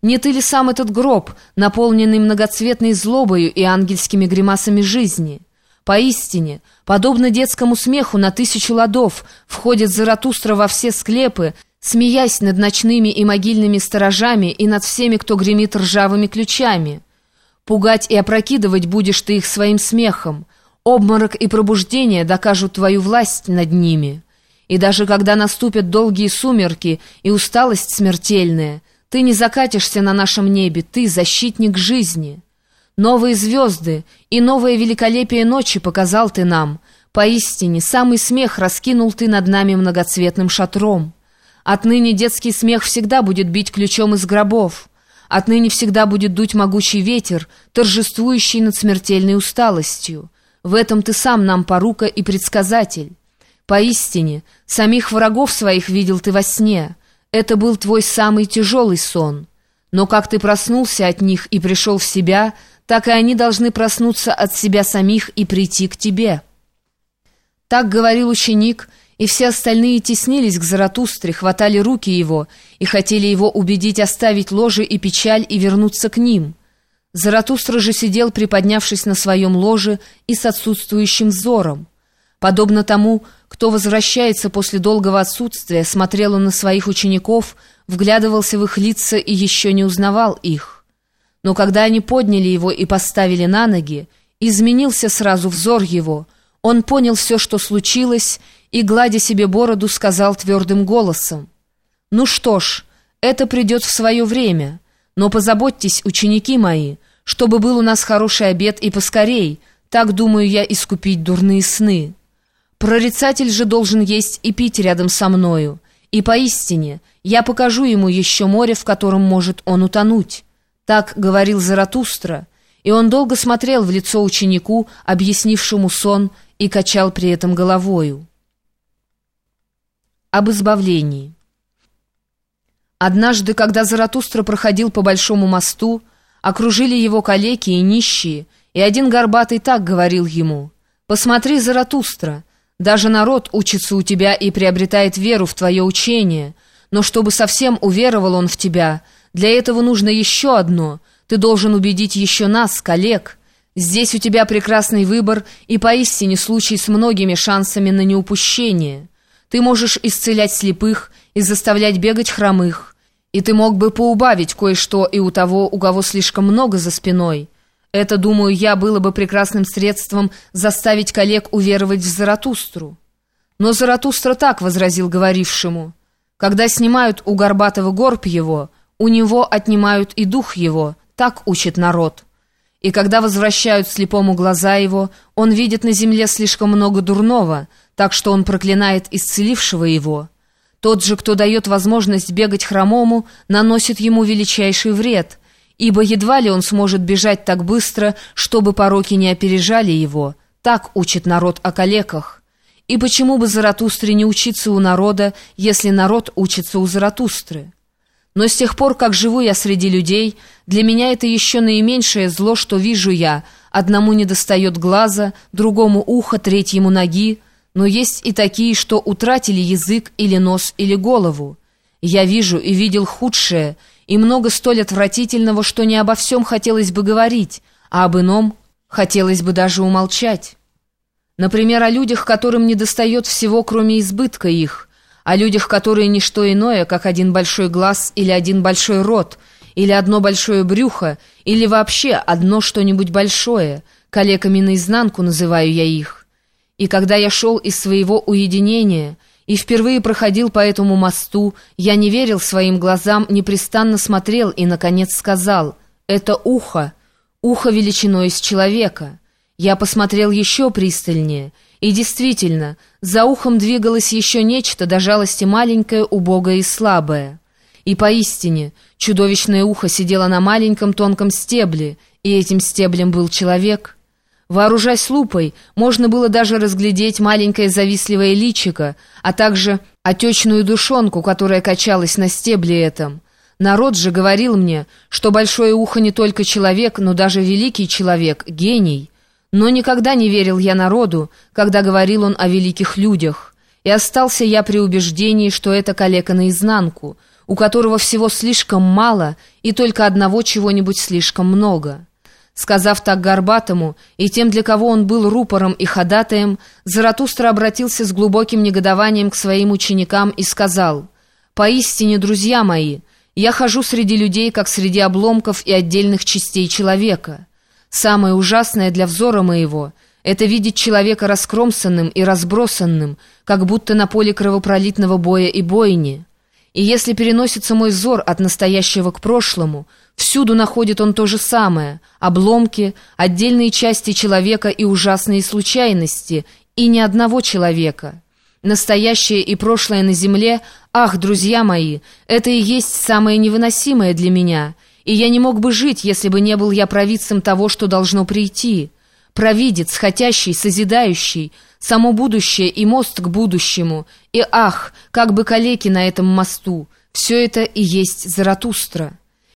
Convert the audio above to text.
Не ты ли сам этот гроб, наполненный многоцветной злобою и ангельскими гримасами жизни? Поистине, подобно детскому смеху на тысячу ладов, входит Заратустра во все склепы, смеясь над ночными и могильными сторожами и над всеми, кто гремит ржавыми ключами. Пугать и опрокидывать будешь ты их своим смехом. Обморок и пробуждение докажут твою власть над ними. И даже когда наступят долгие сумерки и усталость смертельная, ты не закатишься на нашем небе, ты защитник жизни». Новые звезды и новое великолепие ночи показал ты нам. Поистине, самый смех раскинул ты над нами многоцветным шатром. Отныне детский смех всегда будет бить ключом из гробов. Отныне всегда будет дуть могучий ветер, торжествующий над смертельной усталостью. В этом ты сам нам порука и предсказатель. Поистине, самих врагов своих видел ты во сне. Это был твой самый тяжелый сон. Но как ты проснулся от них и пришел в себя, так и они должны проснуться от себя самих и прийти к тебе». Так говорил ученик, и все остальные теснились к Заратустре, хватали руки его и хотели его убедить оставить ложе и печаль и вернуться к ним. Заратустра же сидел, приподнявшись на своем ложе и с отсутствующим взором. Подобно тому, кто возвращается после долгого отсутствия, смотрел он на своих учеников, вглядывался в их лица и еще не узнавал их. Но когда они подняли его и поставили на ноги, изменился сразу взор его. Он понял все, что случилось, и, гладя себе бороду, сказал твердым голосом. «Ну что ж, это придет в свое время, но позаботьтесь, ученики мои, чтобы был у нас хороший обед и поскорей, так, думаю я, искупить дурные сны. Прорицатель же должен есть и пить рядом со мною, и поистине я покажу ему еще море, в котором может он утонуть». Так говорил Заратустра, и он долго смотрел в лицо ученику, объяснившему сон, и качал при этом головою. Об избавлении. Однажды, когда Заратустра проходил по Большому мосту, окружили его калеки и нищие, и один горбатый так говорил ему, «Посмотри, Заратустра, даже народ учится у тебя и приобретает веру в твое учение, но чтобы совсем уверовал он в тебя — для этого нужно еще одно. Ты должен убедить еще нас, коллег. Здесь у тебя прекрасный выбор и поистине случай с многими шансами на неупущение. Ты можешь исцелять слепых и заставлять бегать хромых. И ты мог бы поубавить кое-что и у того, у кого слишком много за спиной. Это, думаю я, было бы прекрасным средством заставить коллег уверовать в Заратустру. Но Заратустра так возразил говорившему. Когда снимают у Горбатого горб его, у него отнимают и дух его, так учит народ. И когда возвращают слепому глаза его, он видит на земле слишком много дурного, так что он проклинает исцелившего его. Тот же, кто дает возможность бегать хромому, наносит ему величайший вред, ибо едва ли он сможет бежать так быстро, чтобы пороки не опережали его. Так учит народ о калеках. И почему бы Заратустре не учиться у народа, если народ учится у Заратустры? Но с тех пор, как живу я среди людей, для меня это еще наименьшее зло, что вижу я. Одному не достает глаза, другому ухо, третьему ноги. Но есть и такие, что утратили язык или нос или голову. Я вижу и видел худшее, и много столь отвратительного, что не обо всем хотелось бы говорить, а об ином хотелось бы даже умолчать. Например, о людях, которым не достает всего, кроме избытка их, о людях, которые не что иное, как один большой глаз или один большой рот, или одно большое брюхо, или вообще одно что-нибудь большое, калеками наизнанку называю я их. И когда я шел из своего уединения и впервые проходил по этому мосту, я не верил своим глазам, непрестанно смотрел и, наконец, сказал «Это ухо, ухо величиной из человека». Я посмотрел еще пристальнее — и действительно, за ухом двигалось еще нечто до жалости маленькое, убогое и слабое. И поистине, чудовищное ухо сидело на маленьком тонком стебле, и этим стеблем был человек. Вооружаясь лупой, можно было даже разглядеть маленькое завистливое личико, а также отечную душонку, которая качалась на стебле этом. Народ же говорил мне, что большое ухо не только человек, но даже великий человек, гений — но никогда не верил я народу, когда говорил он о великих людях, и остался я при убеждении, что это калека наизнанку. у которого всего слишком мало и только одного чего-нибудь слишком много. Сказав так Горбатому и тем, для кого он был рупором и ходатаем, Заратустра обратился с глубоким негодованием к своим ученикам и сказал, «Поистине, друзья мои, я хожу среди людей, как среди обломков и отдельных частей человека. Самое ужасное для взора моего — это видеть человека раскромсанным и разбросанным, как будто на поле кровопролитного боя и бойни». И если переносится мой взор от настоящего к прошлому, всюду находит он то же самое — обломки, отдельные части человека и ужасные случайности, и ни одного человека. Настоящее и прошлое на земле, ах, друзья мои, это и есть самое невыносимое для меня, и я не мог бы жить, если бы не был я провидцем того, что должно прийти» провидец, хотящий, созидающий, само будущее и мост к будущему, и ах, как бы калеки на этом мосту, все это и есть Заратустра».